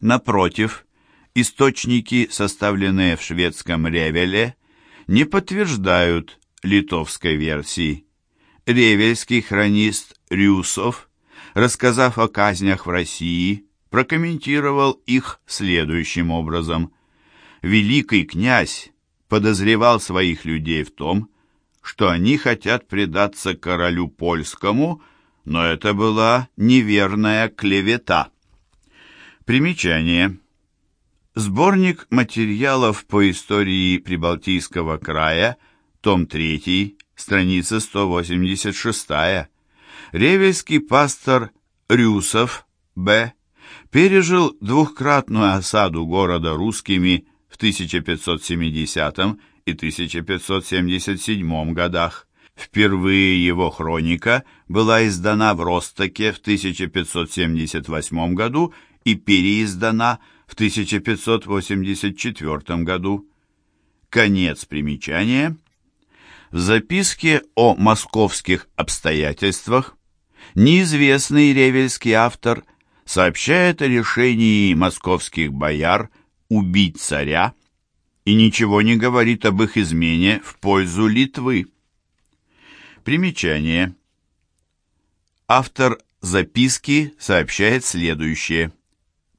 Напротив, источники, составленные в шведском Ревеле, не подтверждают литовской версии. Ревельский хронист Рюсов, рассказав о казнях в России, прокомментировал их следующим образом. «Великий князь подозревал своих людей в том, что они хотят предаться королю польскому, но это была неверная клевета». Примечание. Сборник материалов по истории Прибалтийского края, том 3, страница 186. Ревельский пастор Рюсов, Б., пережил двухкратную осаду города русскими в 1570 и 1577 годах. Впервые его хроника была издана в Ростоке в 1578 году и переиздана в 1584 году. Конец примечания. В записке о московских обстоятельствах неизвестный ревельский автор сообщает о решении московских бояр убить царя и ничего не говорит об их измене в пользу Литвы. Примечание. Автор записки сообщает следующее.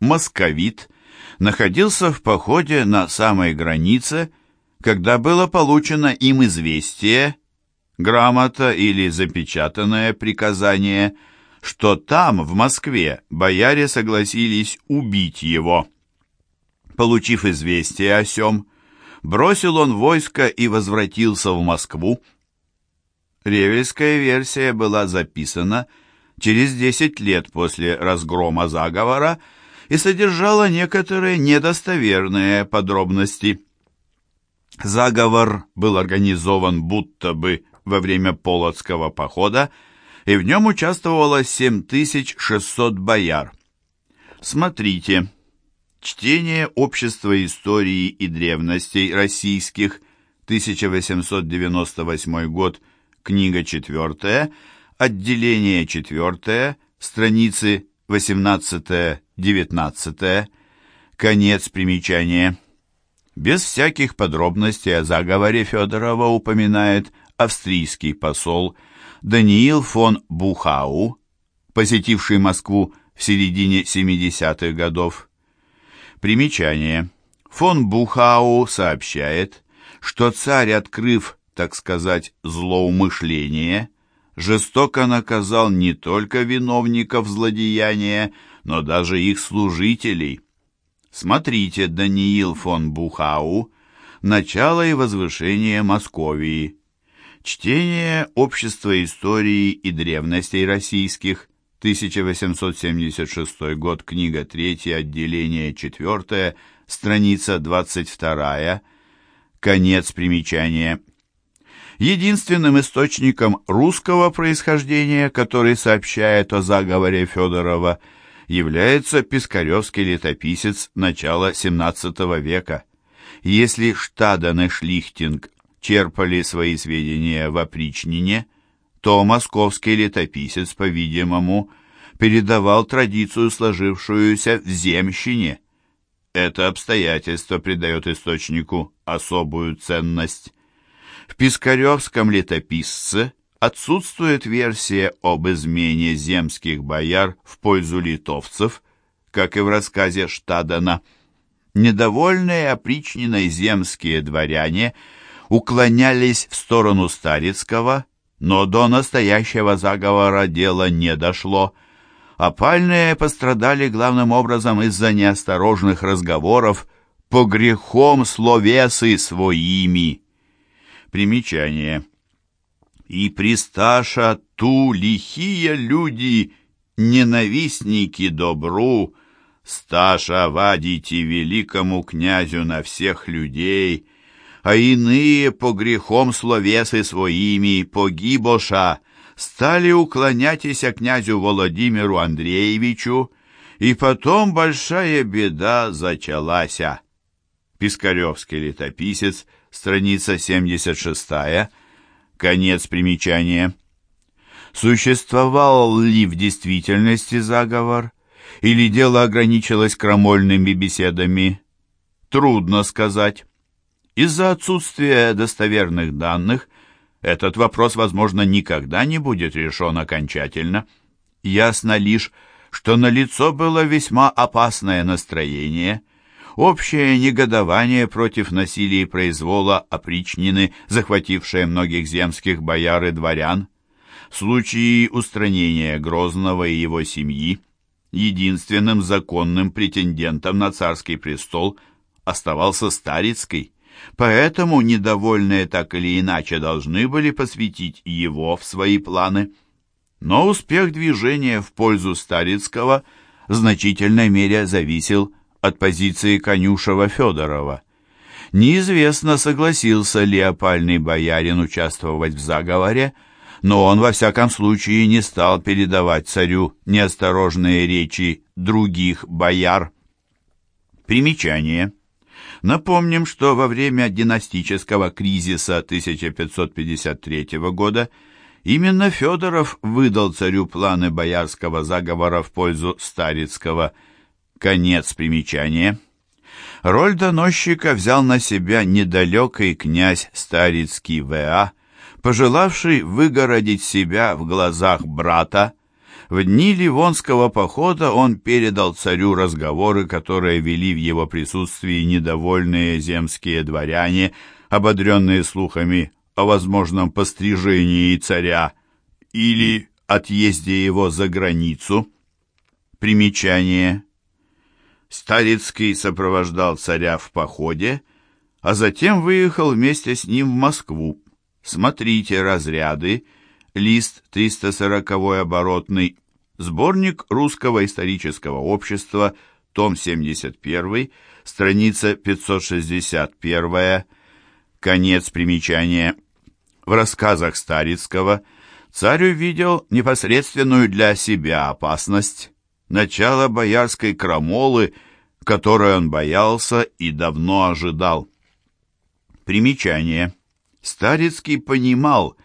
Московит находился в походе на самой границе, когда было получено им известие, грамота или запечатанное приказание, что там, в Москве, бояре согласились убить его. Получив известие о сем, бросил он войско и возвратился в Москву. Ревельская версия была записана через 10 лет после разгрома заговора и содержала некоторые недостоверные подробности. Заговор был организован будто бы во время Полоцкого похода, и в нем участвовало 7600 бояр. Смотрите. Чтение Общества истории и древностей российских, 1898 год, книга 4, отделение 4, страницы 18-19, конец примечания. Без всяких подробностей о заговоре Федорова упоминает австрийский посол Даниил фон Бухау, посетивший Москву в середине 70-х годов. Примечание. Фон Бухау сообщает, что царь, открыв, так сказать, злоумышление, жестоко наказал не только виновников злодеяния, но даже их служителей. Смотрите Даниил фон Бухау «Начало и возвышение Московии». Чтение Общества истории и древностей российских, 1876 год, книга 3, отделение 4, страница 22, конец примечания. Единственным источником русского происхождения, который сообщает о заговоре Федорова, является Пискаревский летописец начала XVII века. Если Штаден и Шлихтинг черпали свои сведения в опричнине, то московский летописец, по-видимому, передавал традицию, сложившуюся в земщине. Это обстоятельство придает источнику особую ценность. В Пискаревском летописце отсутствует версия об измене земских бояр в пользу литовцев, как и в рассказе Штадена. Недовольные опричниной земские дворяне – уклонялись в сторону Старицкого, но до настоящего заговора дело не дошло. Опальные пострадали главным образом из-за неосторожных разговоров по грехом словесы своими. Примечание. И присташа ту лихие люди, ненавистники добру, сташа вадите великому князю на всех людей, а иные по грехом словесы своими погибоша стали уклоняться князю Владимиру Андреевичу, и потом большая беда зачалася. Пискаревский летописец, страница 76, конец примечания. Существовал ли в действительности заговор, или дело ограничилось крамольными беседами? Трудно сказать. Из-за отсутствия достоверных данных этот вопрос, возможно, никогда не будет решен окончательно. Ясно лишь, что налицо было весьма опасное настроение, общее негодование против насилия и произвола опричнины, захватившее многих земских бояр и дворян. В случае устранения Грозного и его семьи единственным законным претендентом на царский престол оставался Старицкий, поэтому недовольные так или иначе должны были посвятить его в свои планы. Но успех движения в пользу Старицкого в значительной мере зависел от позиции конюшева Федорова. Неизвестно, согласился ли опальный боярин участвовать в заговоре, но он во всяком случае не стал передавать царю неосторожные речи других бояр. Примечание. Напомним, что во время династического кризиса 1553 года именно Федоров выдал царю планы боярского заговора в пользу Старицкого. Конец примечания. Роль доносчика взял на себя недалекий князь Старицкий В.А., пожелавший выгородить себя в глазах брата, в дни Ливонского похода он передал царю разговоры, которые вели в его присутствии недовольные земские дворяне, ободренные слухами о возможном пострижении царя или отъезде его за границу. Примечание. Старицкий сопровождал царя в походе, а затем выехал вместе с ним в Москву. Смотрите разряды, лист 340 оборотный, сборник Русского исторического общества, том 71, страница 561, конец примечания. В рассказах Старицкого царь увидел непосредственную для себя опасность, начало боярской крамолы, которой он боялся и давно ожидал. Примечание. Старицкий понимал,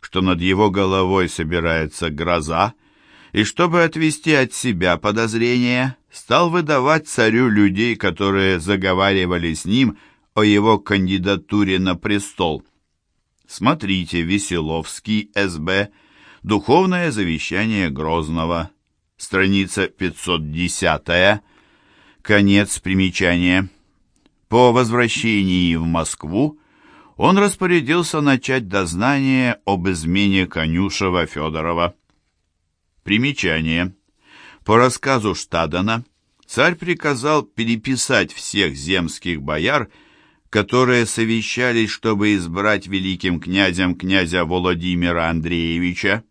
что над его головой собирается гроза, и чтобы отвести от себя подозрения, стал выдавать царю людей, которые заговаривали с ним о его кандидатуре на престол. Смотрите Веселовский, СБ, Духовное завещание Грозного, страница 510, конец примечания. По возвращении в Москву он распорядился начать дознание об измене Конюшева Федорова. Примечание. По рассказу Штадена, царь приказал переписать всех земских бояр, которые совещались, чтобы избрать великим князем князя Владимира Андреевича.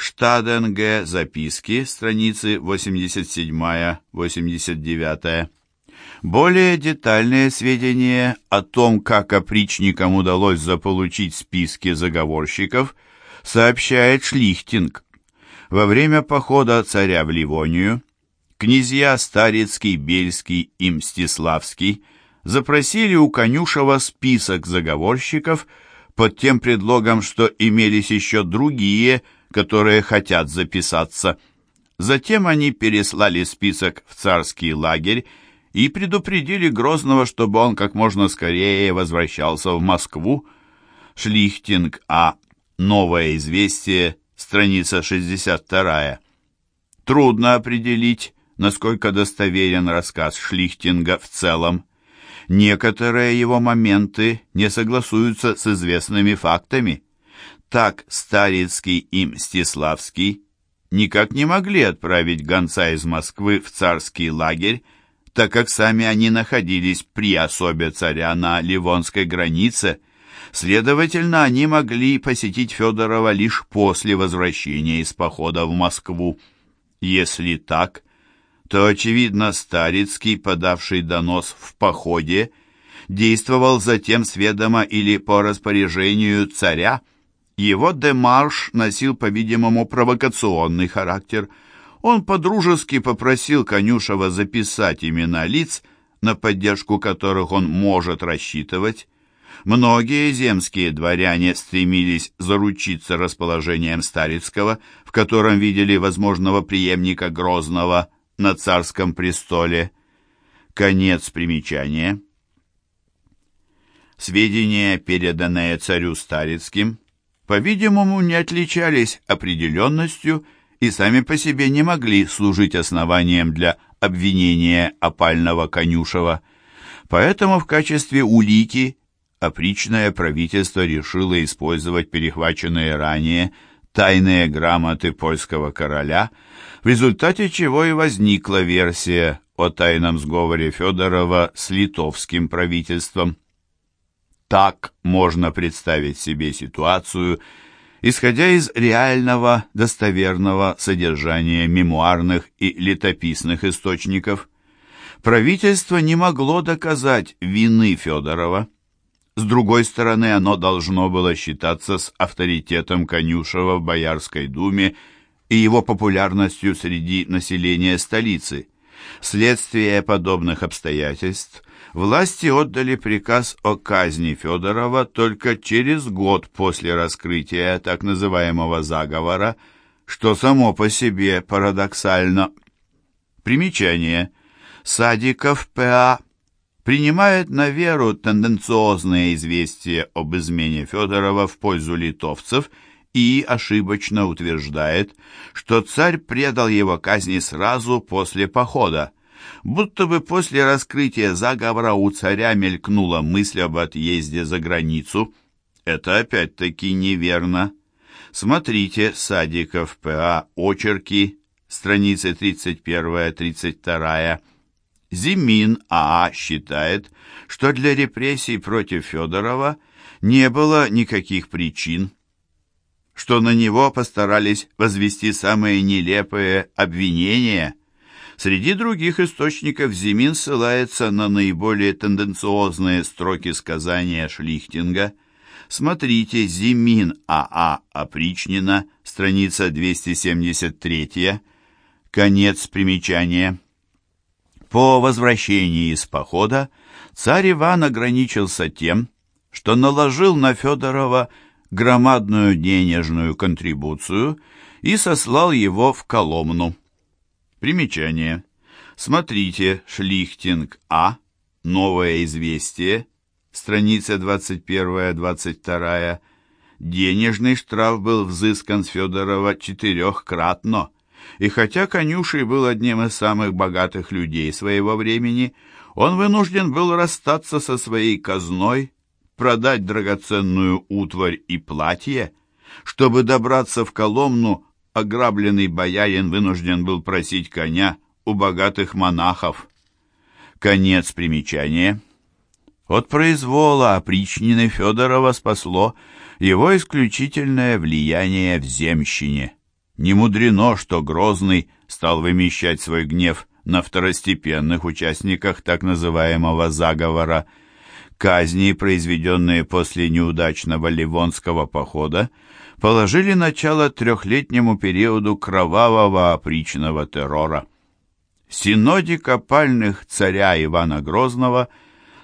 Штаден Г. Записки, страницы 87-89. Более детальные сведения о том, как опричникам удалось заполучить списки заговорщиков, сообщает Шлихтинг. Во время похода царя в Ливонию князья Старицкий, Бельский и Мстиславский запросили у Конюшева список заговорщиков под тем предлогом, что имелись еще другие, которые хотят записаться. Затем они переслали список в царский лагерь и предупредили Грозного, чтобы он как можно скорее возвращался в Москву. Шлихтинг А. Новое известие, страница 62. Трудно определить, насколько достоверен рассказ Шлихтинга в целом. Некоторые его моменты не согласуются с известными фактами. Так Старицкий и Мстиславский никак не могли отправить гонца из Москвы в царский лагерь, так как сами они находились при особе царя на Ливонской границе. Следовательно, они могли посетить Федорова лишь после возвращения из похода в Москву. Если так, то, очевидно, Старицкий, подавший донос в походе, действовал затем с ведома или по распоряжению царя. Его демарш носил, по-видимому, провокационный характер – он подружески попросил Конюшева записать имена лиц, на поддержку которых он может рассчитывать. Многие земские дворяне стремились заручиться расположением Старицкого, в котором видели возможного преемника Грозного, на царском престоле. Конец примечания. Сведения, переданные царю Старицким, по-видимому, не отличались определенностью и сами по себе не могли служить основанием для обвинения опального Конюшева. Поэтому в качестве улики опричное правительство решило использовать перехваченные ранее тайные грамоты польского короля, в результате чего и возникла версия о тайном сговоре Федорова с литовским правительством. Так можно представить себе ситуацию, исходя из реального достоверного содержания мемуарных и летописных источников. Правительство не могло доказать вины Федорова. С другой стороны, оно должно было считаться с авторитетом Конюшева в Боярской думе и его популярностью среди населения столицы. Вследствие подобных обстоятельств власти отдали приказ о казни Федорова только через год после раскрытия так называемого заговора, что само по себе парадоксально. Примечание. Садиков П.А. принимает на веру тенденциозные известия об измене Федорова в пользу литовцев и ошибочно утверждает, что царь предал его казни сразу после похода, будто бы после раскрытия заговора у царя мелькнула мысль об отъезде за границу. Это опять-таки неверно. Смотрите Садиков П.А. Очерки, страницы 31-32. Зимин А.А. считает, что для репрессий против Федорова не было никаких причин, что на него постарались возвести самые нелепые обвинения – Среди других источников Зимин ссылается на наиболее тенденциозные строки сказания Шлихтинга. Смотрите Зимин А.А. Опричнина, страница 273, конец примечания. По возвращении из похода царь Иван ограничился тем, что наложил на Федорова громадную денежную контрибуцию и сослал его в Коломну. Примечание. Смотрите Шлихтинг А. Новое известие. Страница 21-22. Денежный штраф был взыскан с Федорова четырехкратно. И хотя Конюший был одним из самых богатых людей своего времени, он вынужден был расстаться со своей казной, продать драгоценную утварь и платье, чтобы добраться в Коломну ограбленный боярин вынужден был просить коня у богатых монахов. Конец примечания. От произвола опричнины Федорова спасло его исключительное влияние в земщине. Не мудрено, что Грозный стал вымещать свой гнев на второстепенных участниках так называемого заговора. Казни, произведенные после неудачного Ливонского похода, положили начало трехлетнему периоду кровавого опричного террора. Синодик опальных царя Ивана Грозного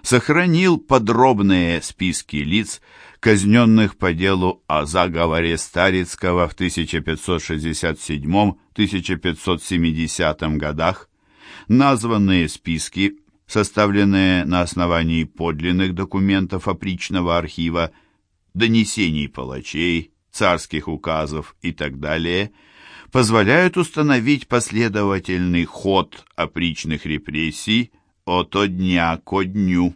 сохранил подробные списки лиц, казненных по делу о заговоре Старицкого в 1567-1570 годах. Названные списки, составленные на основании подлинных документов опричного архива, донесений палачей, царских указов и так далее, позволяют установить последовательный ход опричных репрессий от дня ко дню.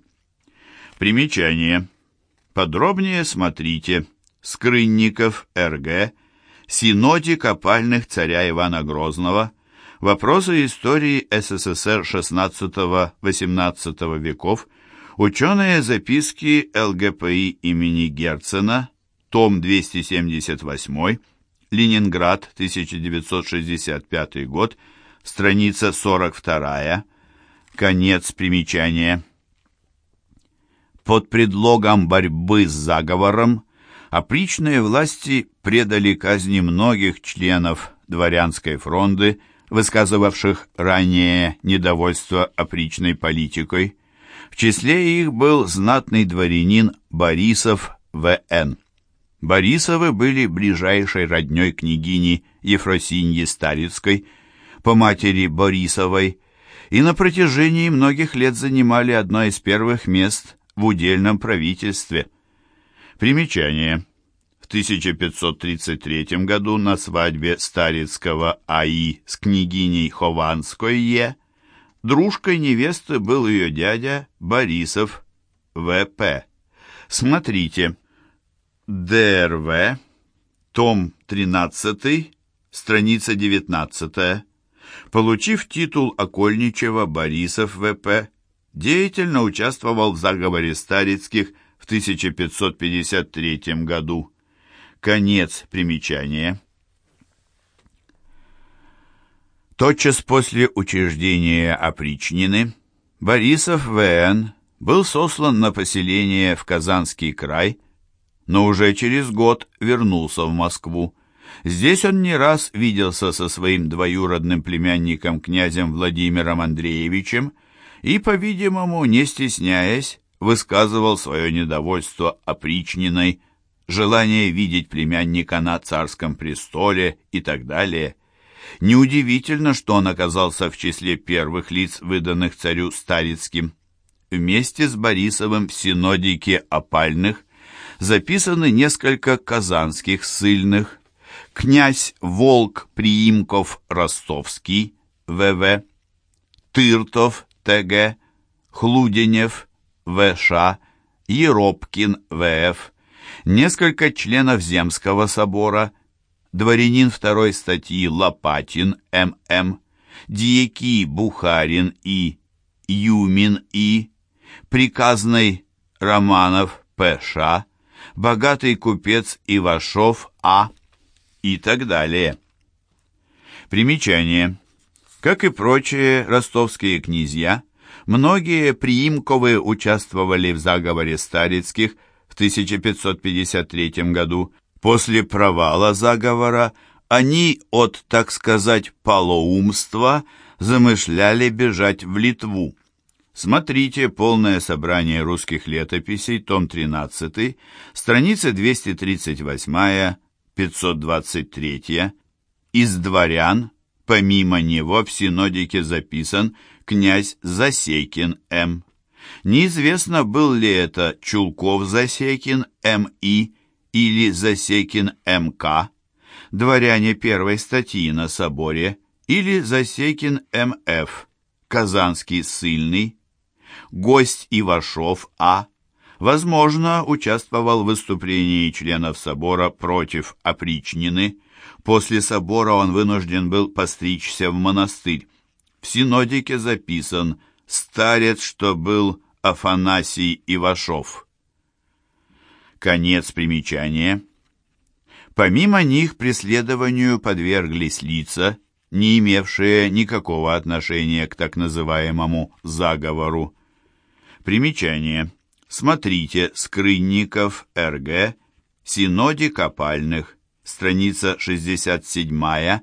Примечание. Подробнее смотрите. Скрынников, Р.Г., Синодик опальных царя Ивана Грозного, Вопросы истории СССР XVI-XVIII веков, ученые записки ЛГПИ имени Герцена, том 278, Ленинград, 1965 год, страница 42, конец примечания. Под предлогом борьбы с заговором опричные власти предали казни многих членов дворянской фронды, высказывавших ранее недовольство опричной политикой. В числе их был знатный дворянин Борисов В.Н. Борисовы были ближайшей родней княгини Ефросиньи Старицкой. по матери Борисовой и на протяжении многих лет занимали одно из первых мест в удельном правительстве. Примечание. В 1533 году на свадьбе Старицкого А.И. с княгиней Хованской Е. дружкой невесты был ее дядя Борисов В.П. Смотрите. ДРВ, том 13, страница 19. Получив титул окольничего, Борисов В.П. деятельно участвовал в заговоре Старицких в 1553 году. Конец примечания. Тотчас после учреждения опричнины Борисов В.Н. был сослан на поселение в Казанский край, но уже через год вернулся в Москву. Здесь он не раз виделся со своим двоюродным племянником князем Владимиром Андреевичем и, по-видимому, не стесняясь, высказывал свое недовольство опричниной, желание видеть племянника на царском престоле и так далее. Неудивительно, что он оказался в числе первых лиц, выданных царю Старицким. Вместе с Борисовым в синодике опальных записаны несколько казанских ссыльных, князь Волк Приимков Ростовский, ВВ, Тыртов, ТГ, Хлуденев, ВШ, Еропкин, ВФ, несколько членов Земского собора, дворянин второй статьи Лопатин, ММ, дьяки Бухарин И, Юмин И, приказный Романов, ПШ, богатый купец Ивашов А., и так далее. Примечание. Как и прочие ростовские князья, многие приимковы участвовали в заговоре Старицких в 1553 году. После провала заговора они от, так сказать, полоумства замышляли бежать в Литву. Смотрите полное собрание русских летописей, том 13, страница 238 523 из дворян, помимо него в синодике записан князь Засекин М. Неизвестно, был ли это Чулков Засекин М.И. или Засекин М.К., дворяне первой статьи на соборе, или Засекин М.Ф., Казанский ссыльный, гость Ивашов А., возможно, участвовал в выступлении членов собора против опричнины. После собора он вынужден был постричься в монастырь. В синодике записан «Старец, что был Афанасий Ивашов». Конец примечания. Помимо них преследованию подверглись лица, не имевшие никакого отношения к так называемому заговору. Примечание. Смотрите Скрынников РГ, Синодик опальных, страница 67,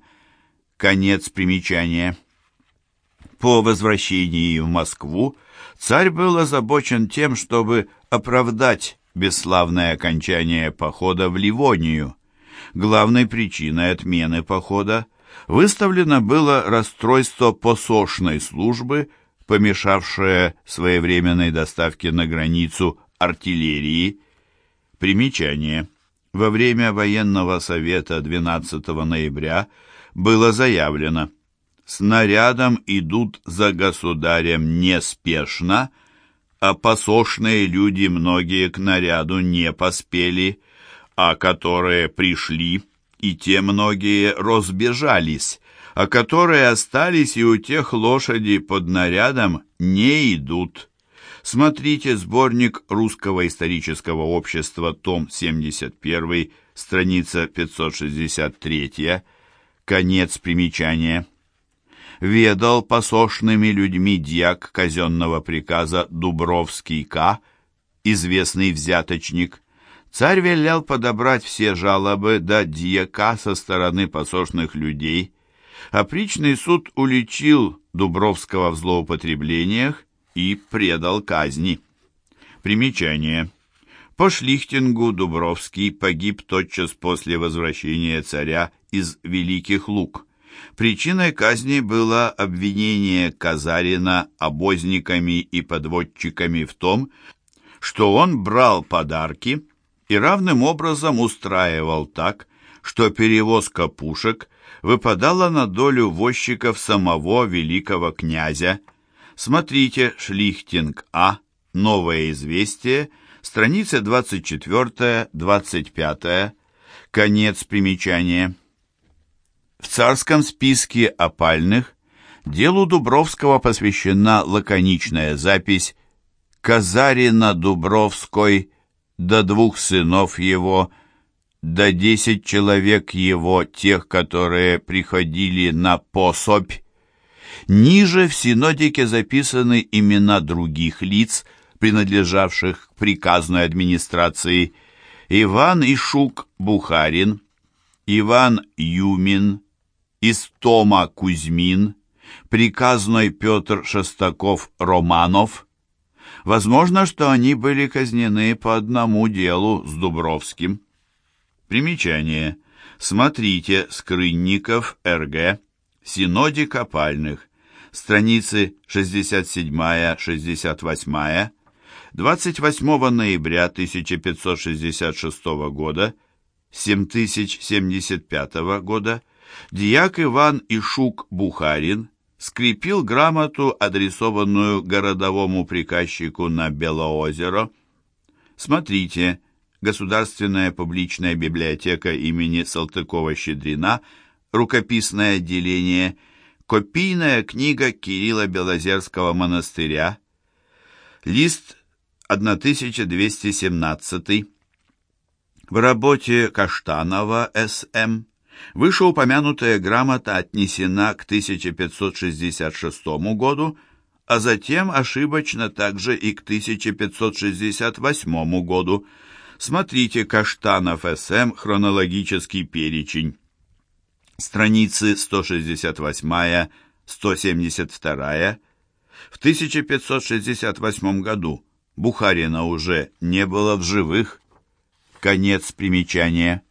конец примечания. По возвращении в Москву царь был озабочен тем, чтобы оправдать бесславное окончание похода в Ливонию. Главной причиной отмены похода выставлено было расстройство посошной службы – помешавшее своевременной доставке на границу артиллерии. Примечание. Во время военного совета 12 ноября было заявлено «Снарядом идут за государем неспешно, а посошные люди многие к наряду не поспели, а которые пришли, и те многие разбежались, а которые остались и у тех лошади под нарядом не идут. Смотрите сборник Русского исторического общества, том 71, страница 563, конец примечания. Ведал посошными людьми дьяк казенного приказа Дубровский К., известный взяточник. Царь велел подобрать все жалобы до дьяка со стороны посошных людей, Опричный суд уличил Дубровского в злоупотреблениях и предал казни. Примечание. По Шлихтингу Дубровский погиб тотчас после возвращения царя из Великих Луг. Причиной казни было обвинение Казарина обозниками и подводчиками в том, что он брал подарки и равным образом устраивал так, что перевозка пушек выпадала на долю возчиков самого великого князя. Смотрите Шлихтинг А, Новое известие, страницы 24-25, конец примечания. В царском списке опальных делу Дубровского посвящена лаконичная запись «Казарина Дубровской до двух сынов его, до десять человек его, тех, которые приходили на пособь». Ниже в синодике записаны имена других лиц, принадлежавших к приказной администрации Иван Ишук Бухарин, Иван Юмин, Истома Кузьмин, приказной Петр Шестаков-Романов. Возможно, что они были казнены по одному делу с Дубровским. Примечание. Смотрите Скрынников, РГ, Синодик опальных, страницы 67-68, 28 ноября 1566 года, 7075 года, Дьяк Иван Ишук Бухарин скрепил грамоту, адресованную городовому приказчику на Белоозеро. Смотрите, Государственная публичная библиотека имени Салтыкова-Щедрина, рукописное отделение, копийная книга Кирилла Белозерского монастыря, лист 1217 в работе Каштанова С.М. Вышеупомянутая грамота отнесена к 1566 году, а затем ошибочно также и к 1568 году. Смотрите Каштанов С.М. Хронологический перечень. Страницы 168-172. В 1568 году Бухарина уже не было в живых. Конец примечания.